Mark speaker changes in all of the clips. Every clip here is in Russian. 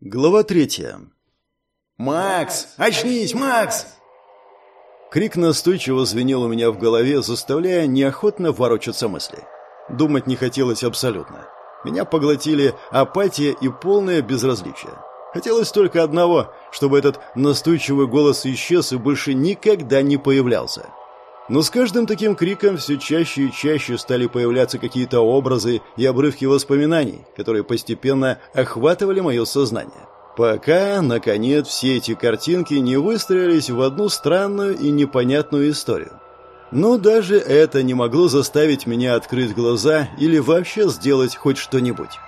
Speaker 1: Глава третья.
Speaker 2: «Макс! Очнись, Макс!»
Speaker 1: Крик настойчиво звенел у меня в голове, заставляя неохотно ворочаться мысли. Думать не хотелось абсолютно. Меня поглотили апатия и полное безразличие. Хотелось только одного, чтобы этот настойчивый голос исчез и больше никогда не появлялся. Но с каждым таким криком все чаще и чаще стали появляться какие-то образы и обрывки воспоминаний, которые постепенно охватывали мое сознание. Пока, наконец, все эти картинки не выстроились в одну странную и непонятную историю. Но даже это не могло заставить меня открыть глаза или вообще сделать хоть что-нибудь.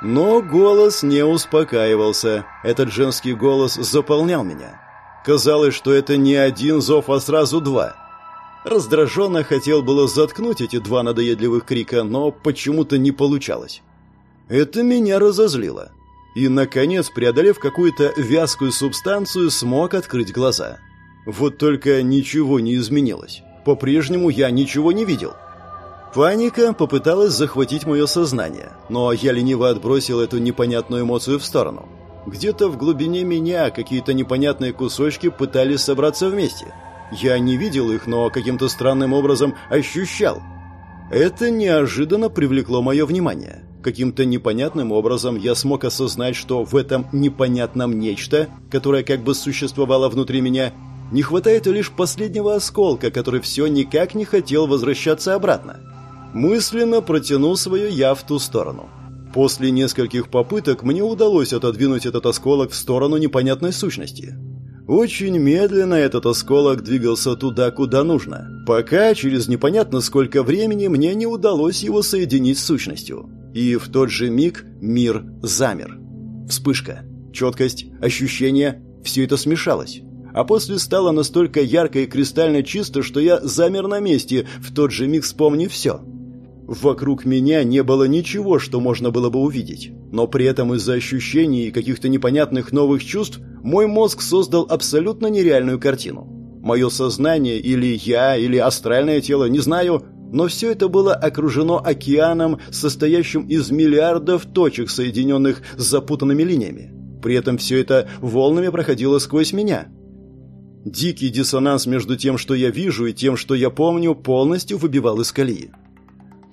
Speaker 1: Но голос не успокаивался. Этот женский голос заполнял меня. Казалось, что это не один зов, а сразу два – Раздраженно хотел было заткнуть эти два надоедливых крика, но почему-то не получалось. Это меня разозлило. И, наконец, преодолев какую-то вязкую субстанцию, смог открыть глаза. Вот только ничего не изменилось. По-прежнему я ничего не видел. Паника попыталась захватить мое сознание, но я лениво отбросил эту непонятную эмоцию в сторону. Где-то в глубине меня какие-то непонятные кусочки пытались собраться вместе – я не видел их, но каким-то странным образом ощущал. Это неожиданно привлекло мое внимание. Каким-то непонятным образом я смог осознать, что в этом непонятном нечто, которое как бы существовало внутри меня, не хватает лишь последнего осколка, который все никак не хотел возвращаться обратно. Мысленно протянул свое «я» в ту сторону. После нескольких попыток мне удалось отодвинуть этот осколок в сторону непонятной сущности. Очень медленно этот осколок двигался туда, куда нужно, пока через непонятно сколько времени мне не удалось его соединить с сущностью. И в тот же миг мир замер. Вспышка, четкость, ощущение – все это смешалось. А после стало настолько ярко и кристально чисто, что я замер на месте, в тот же миг вспомнив все – Вокруг меня не было ничего, что можно было бы увидеть. Но при этом из-за ощущений и каких-то непонятных новых чувств мой мозг создал абсолютно нереальную картину. Мое сознание или я, или астральное тело, не знаю, но все это было окружено океаном, состоящим из миллиардов точек, соединенных с запутанными линиями. При этом все это волнами проходило сквозь меня. Дикий диссонанс между тем, что я вижу, и тем, что я помню, полностью выбивал из колеи.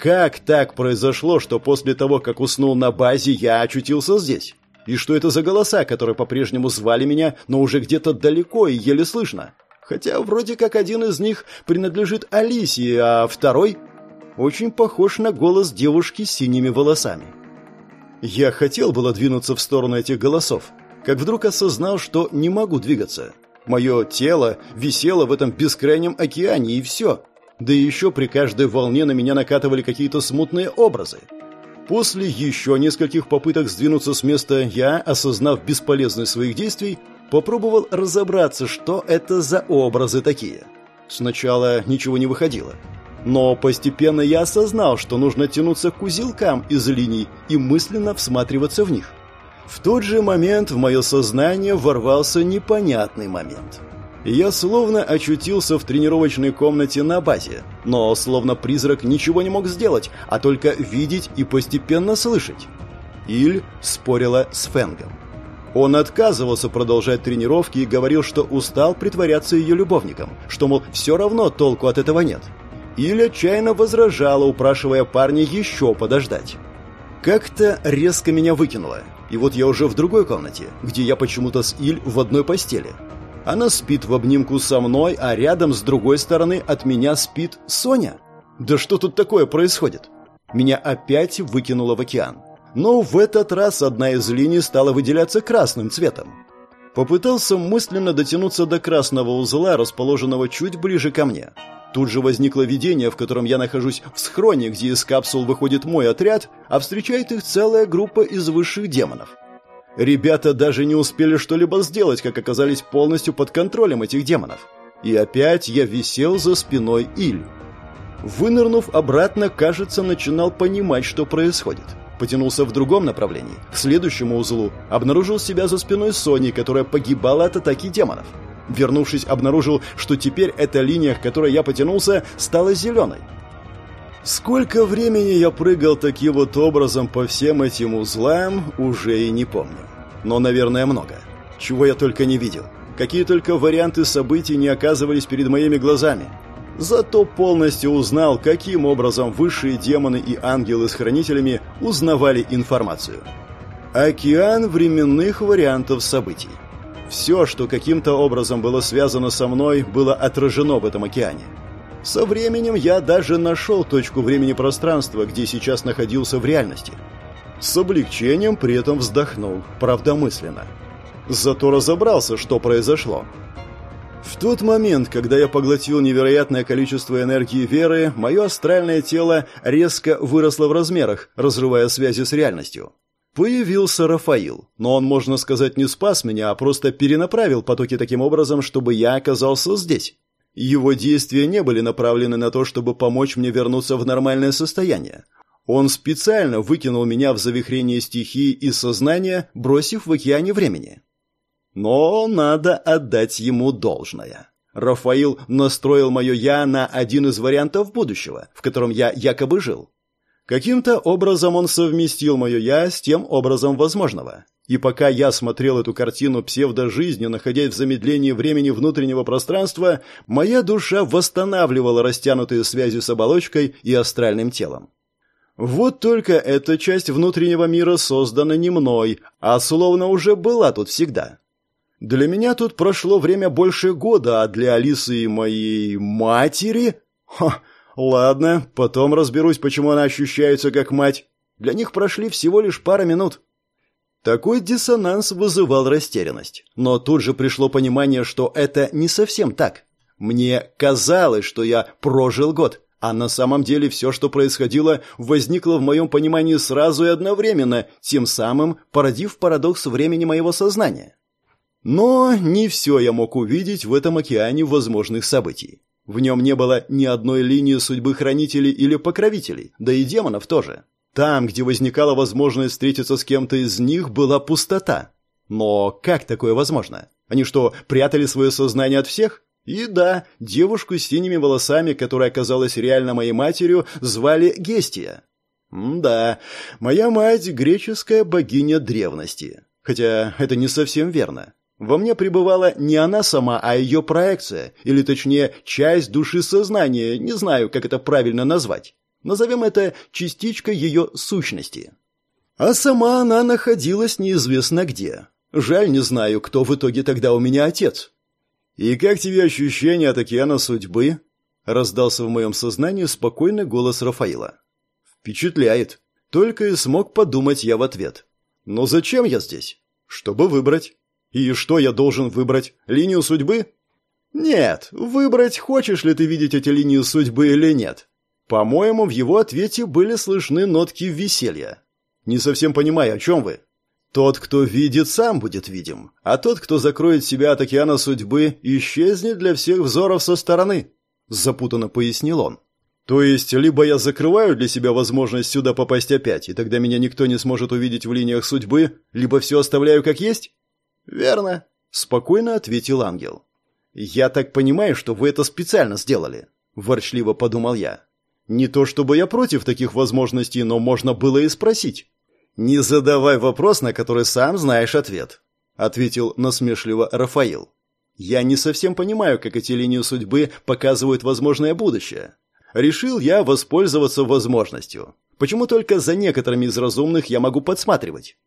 Speaker 1: Как так произошло, что после того, как уснул на базе, я очутился здесь? И что это за голоса, которые по-прежнему звали меня, но уже где-то далеко и еле слышно? Хотя вроде как один из них принадлежит Алисии, а второй очень похож на голос девушки с синими волосами. Я хотел было двинуться в сторону этих голосов, как вдруг осознал, что не могу двигаться. Мое тело висело в этом бескрайнем океане, и все. Да еще при каждой волне на меня накатывали какие-то смутные образы. После еще нескольких попыток сдвинуться с места, я, осознав бесполезность своих действий, попробовал разобраться, что это за образы такие. Сначала ничего не выходило. Но постепенно я осознал, что нужно тянуться к узелкам из линий и мысленно всматриваться в них. В тот же момент в мое сознание ворвался непонятный момент – я словно очутился в тренировочной комнате на базе, но словно призрак ничего не мог сделать, а только видеть и постепенно слышать. Иль спорила с Фенгом. Он отказывался продолжать тренировки и говорил, что устал притворяться ее любовником, что, мол, все равно толку от этого нет. Иль отчаянно возражала, упрашивая парня еще подождать. Как-то резко меня выкинуло, и вот я уже в другой комнате, где я почему-то с Иль в одной постели – она спит в обнимку со мной, а рядом с другой стороны от меня спит Соня. Да что тут такое происходит? Меня опять выкинуло в океан. Но в этот раз одна из линий стала выделяться красным цветом. Попытался мысленно дотянуться до красного узла, расположенного чуть ближе ко мне. Тут же возникло видение, в котором я нахожусь в схроне, где из капсул выходит мой отряд, а встречает их целая группа из высших демонов. Ребята даже не успели что-либо сделать, как оказались полностью под контролем этих демонов. И опять я висел за спиной Иль. Вынырнув обратно, кажется, начинал понимать, что происходит. Потянулся в другом направлении, к следующему узлу, обнаружил себя за спиной Сони, которая погибала от атаки демонов. Вернувшись, обнаружил, что теперь эта линия, к которой я потянулся, стала зеленой. Сколько времени я прыгал таким вот образом по всем этим узлам, уже и не помню. но, наверное, много. Чего я только не видел. Какие только варианты событий не оказывались перед моими глазами. Зато полностью узнал, каким образом высшие демоны и ангелы с хранителями узнавали информацию. Океан временных вариантов событий. Все, что каким-то образом было связано со мной, было отражено в этом океане. Со временем я даже нашел точку времени-пространства, где сейчас находился в реальности. С облегчением при этом вздохнул, правда мысленно. Зато разобрался, что произошло. В тот момент, когда я поглотил невероятное количество энергии веры, мое астральное тело резко выросло в размерах, разрывая связи с реальностью. Появился Рафаил, но он, можно сказать, не спас меня, а просто перенаправил потоки таким образом, чтобы я оказался здесь. Его действия не были направлены на то, чтобы помочь мне вернуться в нормальное состояние. Он специально выкинул меня в завихрение стихии и сознания, бросив в океане времени. Но надо отдать ему должное. Рафаил настроил мое «я» на один из вариантов будущего, в котором я якобы жил. Каким-то образом он совместил мое «я» с тем образом возможного. И пока я смотрел эту картину псевдожизни, находясь в замедлении времени внутреннего пространства, моя душа восстанавливала растянутые связи с оболочкой и астральным телом. Вот только эта часть внутреннего мира создана не мной, а словно уже была тут всегда. Для меня тут прошло время больше года, а для Алисы и моей матери... Ха, ладно, потом разберусь, почему она ощущается как мать. Для них прошли всего лишь пара минут. Такой диссонанс вызывал растерянность. Но тут же пришло понимание, что это не совсем так. Мне казалось, что я прожил год, а на самом деле все, что происходило, возникло в моем понимании сразу и одновременно, тем самым породив парадокс времени моего сознания. Но не все я мог увидеть в этом океане возможных событий. В нем не было ни одной линии судьбы хранителей или покровителей, да и демонов тоже. Там, где возникала возможность встретиться с кем-то из них, была пустота. Но как такое возможно? Они что, прятали свое сознание от всех? И да, девушку с синими волосами, которая оказалась реально моей матерью, звали Гестия. Да, моя мать – греческая богиня древности. Хотя это не совсем верно. Во мне пребывала не она сама, а ее проекция, или точнее, часть души сознания, не знаю, как это правильно назвать. Назовем это частичкой ее сущности. А сама она находилась неизвестно где. Жаль, не знаю, кто в итоге тогда у меня отец. «И как тебе ощущение от океана судьбы?» — раздался в моем сознании спокойный голос Рафаила. «Впечатляет. Только и смог подумать я в ответ. Но зачем я здесь? Чтобы выбрать. И что я должен выбрать? Линию судьбы? Нет, выбрать, хочешь ли ты видеть эти линии судьбы или нет. По-моему, в его ответе были слышны нотки веселья. Не совсем понимаю, о чем вы. Тот, кто видит, сам будет видим, а тот, кто закроет себя от океана судьбы, исчезнет для всех взоров со стороны, запутанно пояснил он. То есть, либо я закрываю для себя возможность сюда попасть опять, и тогда меня никто не сможет увидеть в линиях судьбы, либо все оставляю как есть? «Верно», — спокойно ответил ангел. «Я так понимаю, что вы это специально сделали», — ворчливо подумал я. «Не то чтобы я против таких возможностей, но можно было и спросить». «Не задавай вопрос, на который сам знаешь ответ», — ответил насмешливо Рафаил. «Я не совсем понимаю, как эти линии судьбы показывают возможное будущее. Решил я воспользоваться возможностью. Почему только за некоторыми из разумных я могу подсматривать?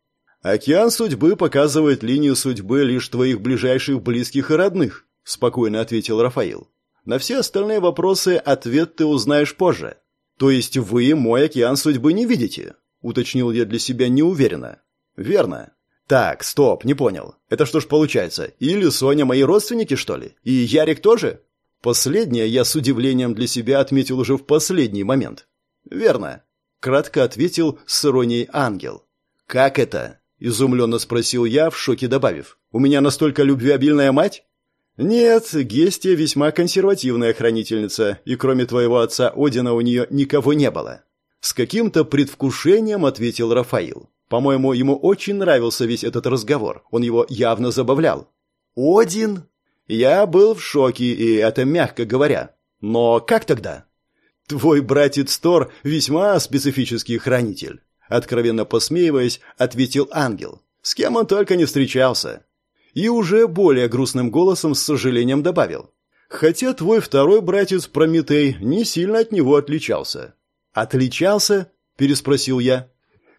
Speaker 1: «Океан судьбы показывает линию судьбы лишь твоих ближайших близких и родных», – спокойно ответил Рафаил. «На все остальные вопросы ответ ты узнаешь позже. То есть вы мой океан судьбы не видите?» – уточнил я для себя неуверенно. «Верно. Так, стоп, не понял. Это что ж получается? Или Соня мои родственники, что ли? И Ярик тоже?» Последнее я с удивлением для себя отметил уже в последний момент. «Верно», — кратко ответил с иронией ангел. «Как это?» — изумленно спросил я, в шоке добавив. «У меня настолько любвеобильная мать?» «Нет, Гестия весьма консервативная хранительница, и кроме твоего отца Одина у нее никого не было». С каким-то предвкушением ответил Рафаил. По-моему, ему очень нравился весь этот разговор. Он его явно забавлял. «Один?» Я был в шоке, и это мягко говоря. Но как тогда? Твой братец Тор весьма специфический хранитель. Откровенно посмеиваясь, ответил ангел. С кем он только не встречался. И уже более грустным голосом с сожалением добавил. Хотя твой второй братец Прометей не сильно от него отличался. Отличался? переспросил я.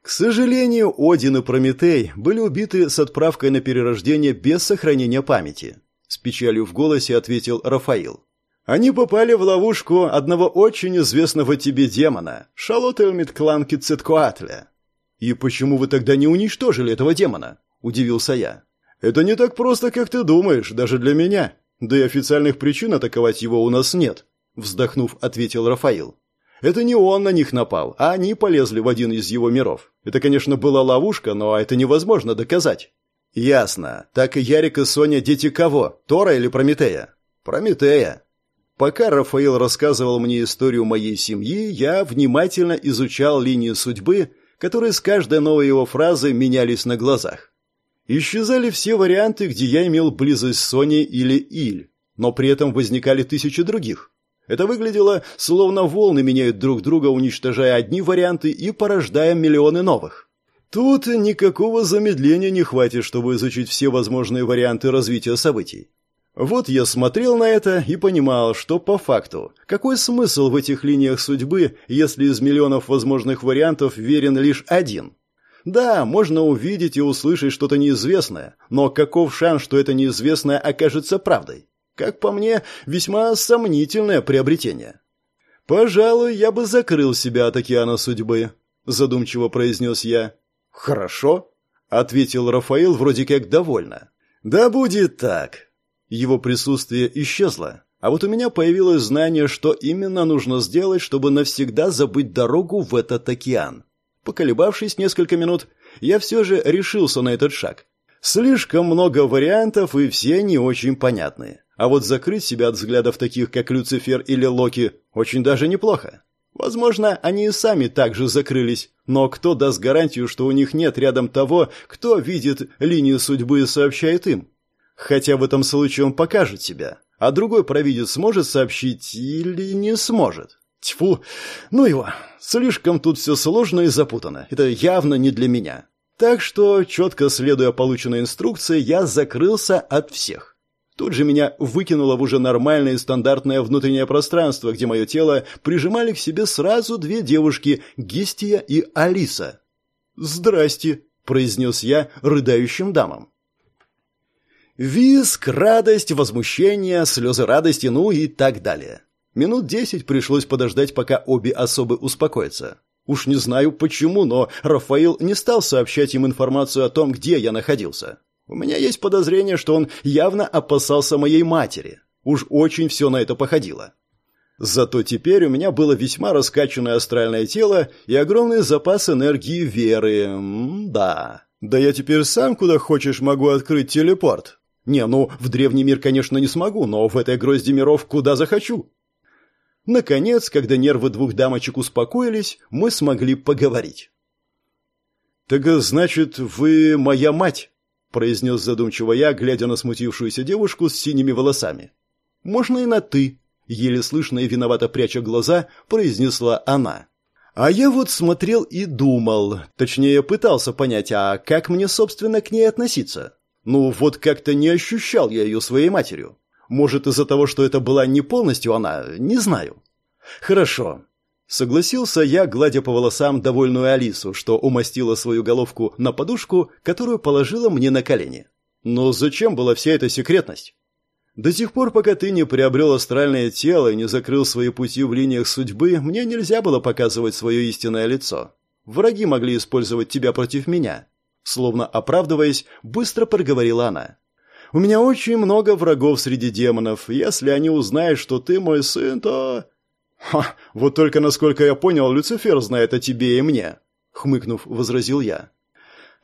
Speaker 1: К сожалению, Один и Прометей были убиты с отправкой на перерождение без сохранения памяти. С печалью в голосе ответил Рафаил. Они попали в ловушку одного очень известного тебе демона, Шалотельмит кланки Циткоатля. И почему вы тогда не уничтожили этого демона? Удивился я. Это не так просто, как ты думаешь, даже для меня. Да и официальных причин атаковать его у нас нет, вздохнув, ответил Рафаил. Это не он на них напал, а они полезли в один из его миров. Это, конечно, была ловушка, но это невозможно доказать. Ясно. Так и Ярик и Соня дети кого? Тора или Прометея? Прометея. Пока Рафаил рассказывал мне историю моей семьи, я внимательно изучал линии судьбы, которые с каждой новой его фразой менялись на глазах. Исчезали все варианты, где я имел близость с Соней или Иль, но при этом возникали тысячи других. Это выглядело, словно волны меняют друг друга, уничтожая одни варианты и порождая миллионы новых. Тут никакого замедления не хватит, чтобы изучить все возможные варианты развития событий. Вот я смотрел на это и понимал, что по факту, какой смысл в этих линиях судьбы, если из миллионов возможных вариантов верен лишь один? Да, можно увидеть и услышать что-то неизвестное, но каков шанс, что это неизвестное окажется правдой? Как по мне, весьма сомнительное приобретение. «Пожалуй, я бы закрыл себя от океана судьбы», — задумчиво произнес я. «Хорошо», — ответил Рафаил вроде как довольно. «Да будет так». Его присутствие исчезло, а вот у меня появилось знание, что именно нужно сделать, чтобы навсегда забыть дорогу в этот океан. Поколебавшись несколько минут, я все же решился на этот шаг. Слишком много вариантов, и все не очень понятные. А вот закрыть себя от взглядов таких, как Люцифер или Локи, очень даже неплохо. Возможно, они и сами также закрылись, но кто даст гарантию, что у них нет рядом того, кто видит линию судьбы и сообщает им? Хотя в этом случае он покажет себя, а другой провидец сможет сообщить или не сможет. Тьфу, ну его, слишком тут все сложно и запутано. Это явно не для меня. Так что, четко следуя полученной инструкции, я закрылся от всех. Тут же меня выкинуло в уже нормальное и стандартное внутреннее пространство, где мое тело прижимали к себе сразу две девушки, Гестия и Алиса. «Здрасте», — произнес я рыдающим дамам. Виск, радость, возмущение, слезы радости, ну и так далее. Минут десять пришлось подождать, пока обе особы успокоятся. Уж не знаю почему, но Рафаил не стал сообщать им информацию о том, где я находился. У меня есть подозрение, что он явно опасался моей матери. Уж очень все на это походило. Зато теперь у меня было весьма раскачанное астральное тело и огромный запас энергии веры. М да. Да я теперь сам куда хочешь могу открыть телепорт. Не, ну, в древний мир, конечно, не смогу, но в этой грозди миров куда захочу. Наконец, когда нервы двух дамочек успокоились, мы смогли поговорить. «Так значит, вы моя мать?» – произнес задумчиво я, глядя на смутившуюся девушку с синими волосами. «Можно и на «ты», – еле слышно и виновато пряча глаза, произнесла она. А я вот смотрел и думал, точнее пытался понять, а как мне, собственно, к ней относиться? Ну, вот как-то не ощущал я ее своей матерью. Может, из-за того, что это была не полностью она, не знаю. Хорошо. Согласился я, гладя по волосам довольную Алису, что умастила свою головку на подушку, которую положила мне на колени. Но зачем была вся эта секретность? До тех пор, пока ты не приобрел астральное тело и не закрыл свои пути в линиях судьбы, мне нельзя было показывать свое истинное лицо. Враги могли использовать тебя против меня. Словно оправдываясь, быстро проговорила она. У меня очень много врагов среди демонов. Если они узнают, что ты мой сын, то...» «Ха, вот только, насколько я понял, Люцифер знает о тебе и мне», — хмыкнув, возразил я.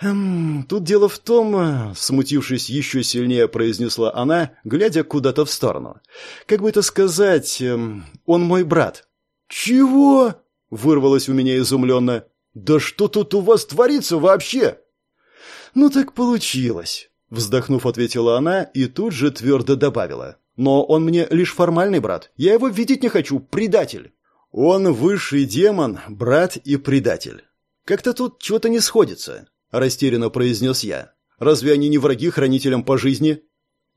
Speaker 1: «Эм, тут дело в том...» — смутившись еще сильнее, произнесла она, глядя куда-то в сторону. «Как бы это сказать... Эм, он мой брат». «Чего?» — вырвалось у меня изумленно. «Да что тут у вас творится вообще?» «Ну так получилось». Вздохнув, ответила она и тут же твердо добавила. «Но он мне лишь формальный брат. Я его видеть не хочу. Предатель». «Он высший демон, брат и предатель. Как-то тут чего-то не сходится», – растерянно произнес я. Разве они не враги хранителям по жизни?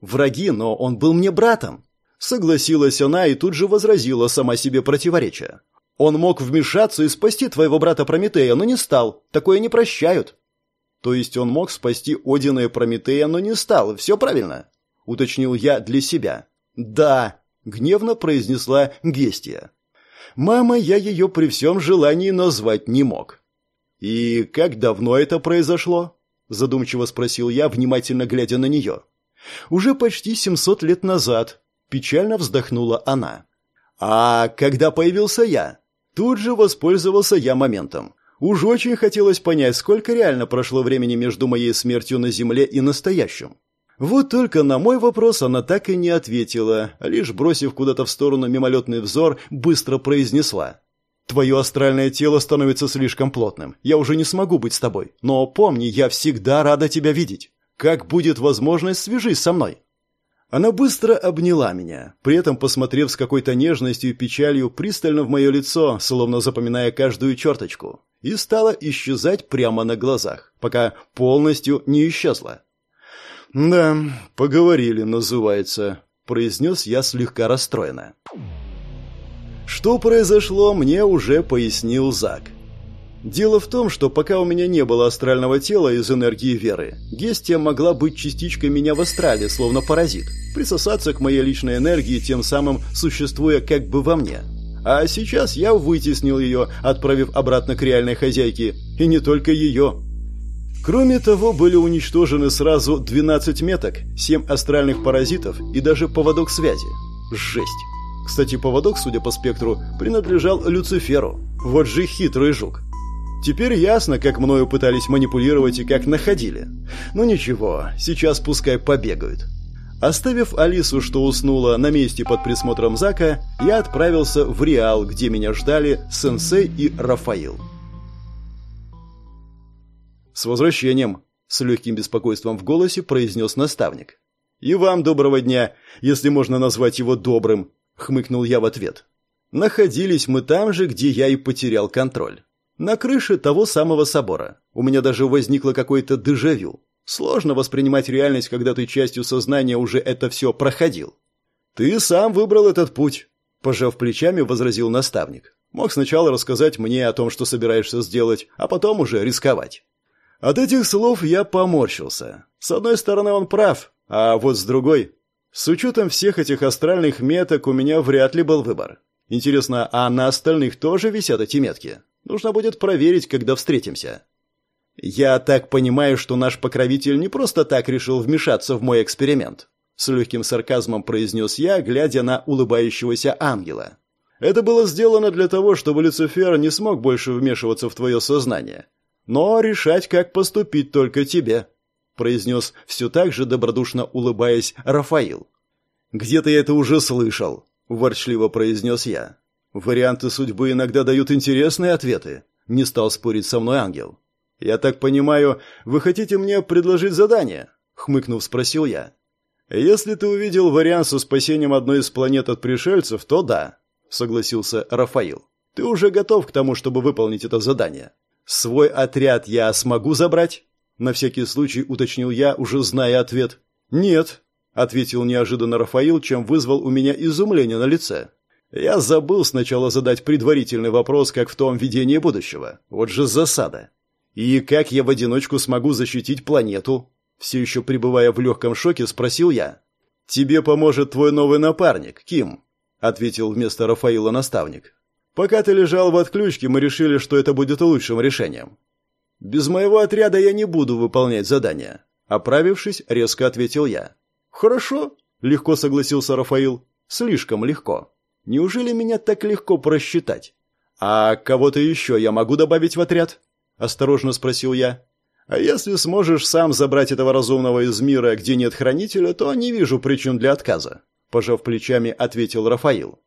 Speaker 1: Враги, но он был мне братом. Согласилась она и тут же возразила сама себе противоречия. Он мог вмешаться и спасти твоего брата Прометея, но не стал. Такое не прощают. То есть он мог спасти Одина и Прометея, но не стал. Все правильно? Уточнил я для себя. Да, гневно произнесла Гестия. Мама, я ее при всем желании назвать не мог. И как давно это произошло? Задумчиво спросил я, внимательно глядя на нее. Уже почти семьсот лет назад. Печально вздохнула она. А когда появился я? Тут же воспользовался я моментом. Уж очень хотелось понять, сколько реально прошло времени между моей смертью на Земле и настоящим. Вот только на мой вопрос она так и не ответила, лишь бросив куда-то в сторону мимолетный взор, быстро произнесла. «Твое астральное тело становится слишком плотным. Я уже не смогу быть с тобой. Но помни, я всегда рада тебя видеть. Как будет возможность, свяжись со мной». Она быстро обняла меня, при этом посмотрев с какой-то нежностью и печалью пристально в мое лицо, словно запоминая каждую черточку, и стала исчезать прямо на глазах, пока полностью не исчезла. «Да, поговорили, называется», — произнес я слегка расстроенно. Что произошло, мне уже пояснил Зак. Дело в том, что пока у меня не было астрального тела из энергии веры, Гестия могла быть частичкой меня в астрале, словно паразит, присосаться к моей личной энергии, тем самым существуя как бы во мне. А сейчас я вытеснил ее, отправив обратно к реальной хозяйке, и не только ее. Кроме того, были уничтожены сразу 12 меток, 7 астральных паразитов и даже поводок связи. Жесть. Кстати, поводок, судя по спектру, принадлежал Люциферу. Вот же хитрый жук. Теперь ясно, как мною пытались манипулировать и как находили. Ну ничего, сейчас пускай побегают. Оставив Алису, что уснула на месте под присмотром Зака, я отправился в Реал, где меня ждали Сенсей и Рафаил. «С возвращением!» — с легким беспокойством в голосе произнес наставник. «И вам доброго дня, если можно назвать его добрым», — хмыкнул я в ответ. Находились мы там же, где я и потерял контроль. На крыше того самого собора. У меня даже возникло какое-то дежавю. Сложно воспринимать реальность, когда ты частью сознания уже это все проходил. Ты сам выбрал этот путь, пожав плечами, возразил наставник. Мог сначала рассказать мне о том, что собираешься сделать, а потом уже рисковать. От этих слов я поморщился. С одной стороны, он прав, а вот с другой, с учетом всех этих астральных меток у меня вряд ли был выбор. Интересно, а на остальных тоже висят эти метки? Нужно будет проверить, когда встретимся. Я так понимаю, что наш покровитель не просто так решил вмешаться в мой эксперимент. С легким сарказмом произнес я, глядя на улыбающегося ангела. Это было сделано для того, чтобы Люцифер не смог больше вмешиваться в твое сознание. Но решать, как поступить, только тебе, произнес все так же добродушно улыбаясь Рафаил. Где-то я это уже слышал, ворчливо произнес я. Варианты судьбы иногда дают интересные ответы. Не стал спорить со мной ангел. Я так понимаю, вы хотите мне предложить задание? Хмыкнув, спросил я. Если ты увидел вариант со спасением одной из планет от пришельцев, то да, согласился Рафаил. Ты уже готов к тому, чтобы выполнить это задание. Свой отряд я смогу забрать? На всякий случай уточнил я, уже зная ответ. Нет, ответил неожиданно Рафаил, чем вызвал у меня изумление на лице. Я забыл сначала задать предварительный вопрос, как в том видении будущего. Вот же засада. И как я в одиночку смогу защитить планету? Все еще пребывая в легком шоке, спросил я. «Тебе поможет твой новый напарник, Ким», — ответил вместо Рафаила наставник. «Пока ты лежал в отключке, мы решили, что это будет лучшим решением. Без моего отряда я не буду выполнять задания», — оправившись, резко ответил я. «Хорошо», — легко согласился Рафаил. «Слишком легко». Неужели меня так легко просчитать? А кого-то еще я могу добавить в отряд? Осторожно спросил я. А если сможешь сам забрать этого разумного из мира, где нет хранителя, то не вижу причин для отказа. Пожав плечами, ответил Рафаил.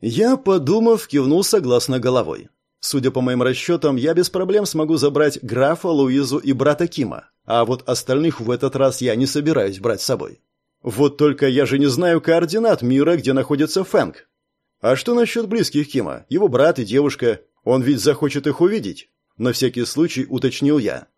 Speaker 1: Я, подумав, кивнул согласно головой. Судя по моим расчетам, я без проблем смогу забрать графа, Луизу и брата Кима, а вот остальных в этот раз я не собираюсь брать с собой. Вот только я же не знаю координат мира, где находится Фэнк. А что насчет близких Кима? Его брат и девушка. Он ведь захочет их увидеть. На всякий случай уточнил я.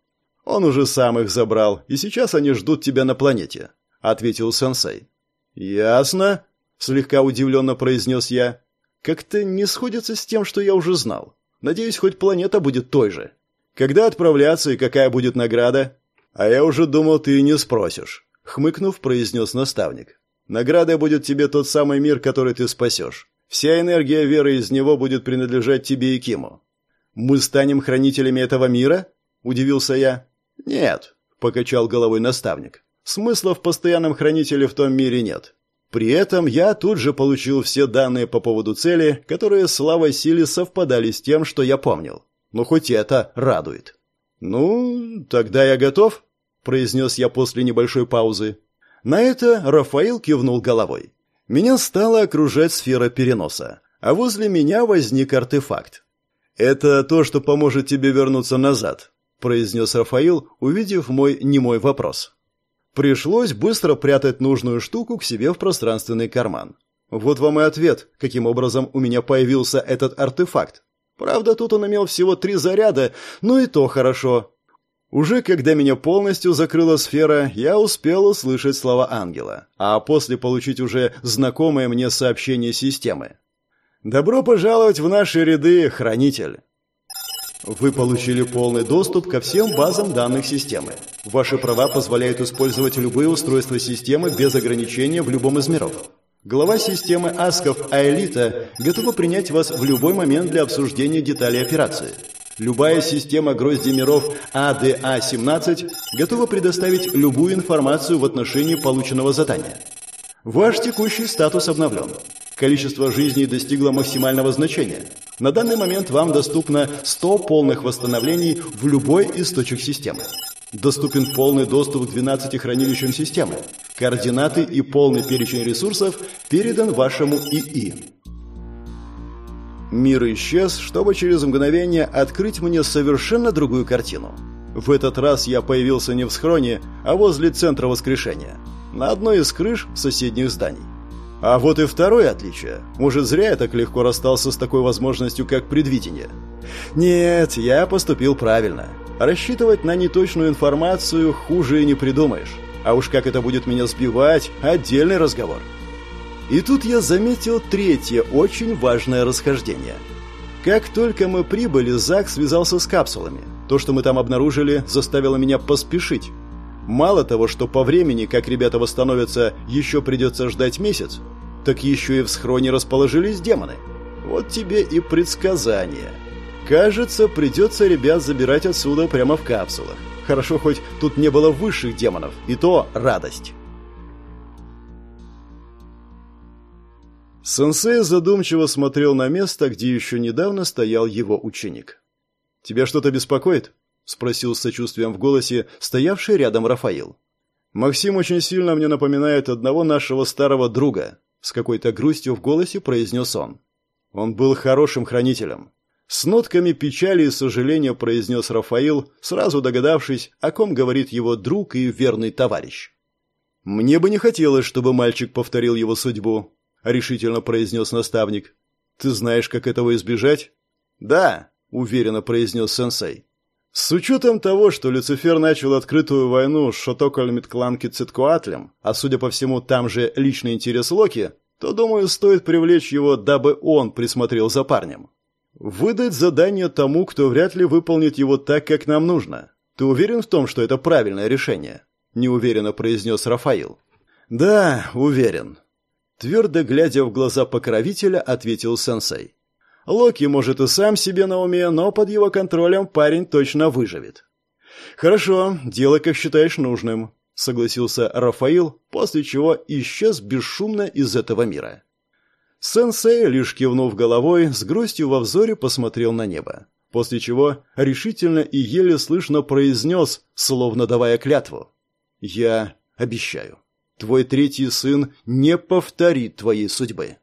Speaker 1: Он уже сам их забрал, и сейчас они ждут тебя на планете», — ответил сенсей. «Ясно», — слегка удивленно произнес я. «Как-то не сходится с тем, что я уже знал. Надеюсь, хоть планета будет той же. Когда отправляться и какая будет награда?» «А я уже думал, ты не спросишь», — хмыкнув, произнес наставник. «Наградой будет тебе тот самый мир, который ты спасешь. Вся энергия веры из него будет принадлежать тебе и Киму». «Мы станем хранителями этого мира?» — удивился я. «Нет», — покачал головой наставник. «Смысла в постоянном хранителе в том мире нет. При этом я тут же получил все данные по поводу цели, которые, слава силе, совпадали с тем, что я помнил. Но хоть это радует». «Ну, тогда я готов», — произнес я после небольшой паузы. На это Рафаил кивнул головой. Меня стала окружать сфера переноса, а возле меня возник артефакт. «Это то, что поможет тебе вернуться назад», – произнес Рафаил, увидев мой немой вопрос. Пришлось быстро прятать нужную штуку к себе в пространственный карман. Вот вам и ответ, каким образом у меня появился этот артефакт. Правда, тут он имел всего три заряда, но и то хорошо. Уже когда меня полностью закрыла сфера, я успел услышать слова ангела, а после получить уже знакомое мне сообщение системы. «Добро пожаловать в наши ряды, хранитель!» Вы получили полный доступ ко всем базам данных системы. Ваши права позволяют использовать любые устройства системы без ограничения в любом из миров. Глава системы Асков Аэлита готова принять вас в любой момент для обсуждения деталей операции. Любая система грозди миров АДА-17 готова предоставить любую информацию в отношении полученного задания. Ваш текущий статус обновлен. Количество жизней достигло максимального значения. На данный момент вам доступно 100 полных восстановлений в любой из точек системы. Доступен полный доступ к 12 хранилищам системы. Координаты и полный перечень ресурсов передан вашему ИИ. Мир исчез, чтобы через мгновение открыть мне совершенно другую картину. В этот раз я появился не в схроне, а возле центра воскрешения, на одной из крыш соседних зданий. А вот и второе отличие. Может, зря я так легко расстался с такой возможностью, как предвидение. Нет, я поступил правильно. Рассчитывать на неточную информацию хуже и не придумаешь. А уж как это будет меня сбивать – отдельный разговор. И тут я заметил третье очень важное расхождение. Как только мы прибыли, Зак связался с капсулами. То, что мы там обнаружили, заставило меня поспешить. Мало того, что по времени, как ребята восстановятся, еще придется ждать месяц, так еще и в схроне расположились демоны. Вот тебе и предсказание. Кажется, придется ребят забирать отсюда прямо в капсулах. Хорошо, хоть тут не было высших демонов, и то радость. Сенсей задумчиво смотрел на место, где еще недавно стоял его ученик. «Тебя что-то беспокоит?» Спросил с сочувствием в голосе стоявший рядом Рафаил. Максим очень сильно мне напоминает одного нашего старого друга, с какой-то грустью в голосе произнес он. Он был хорошим хранителем. С нотками печали и сожаления произнес Рафаил, сразу догадавшись, о ком говорит его друг и верный товарищ. «Мне бы не хотелось, чтобы мальчик повторил его судьбу», — решительно произнес наставник. «Ты знаешь, как этого избежать?» «Да», — уверенно произнес сенсей. С учетом того, что Люцифер начал открытую войну с Шотокольмиткланки Циткуатлем, а судя по всему там же личный интерес Локи, то, думаю, стоит привлечь его, дабы он присмотрел за парнем. Выдать задание тому, кто вряд ли выполнит его так, как нам нужно. Ты уверен в том, что это правильное решение? Неуверенно произнес Рафаил. Да, уверен. Твердо глядя в глаза покровителя, ответил сенсей. Локи, может, и сам себе на уме, но под его контролем парень точно выживет. «Хорошо, делай, как считаешь нужным», — согласился Рафаил, после чего исчез бесшумно из этого мира. Сенсей, лишь кивнув головой, с грустью во взоре посмотрел на небо, после чего решительно и еле слышно произнес, словно давая клятву. «Я обещаю, твой третий сын не повторит твоей судьбы».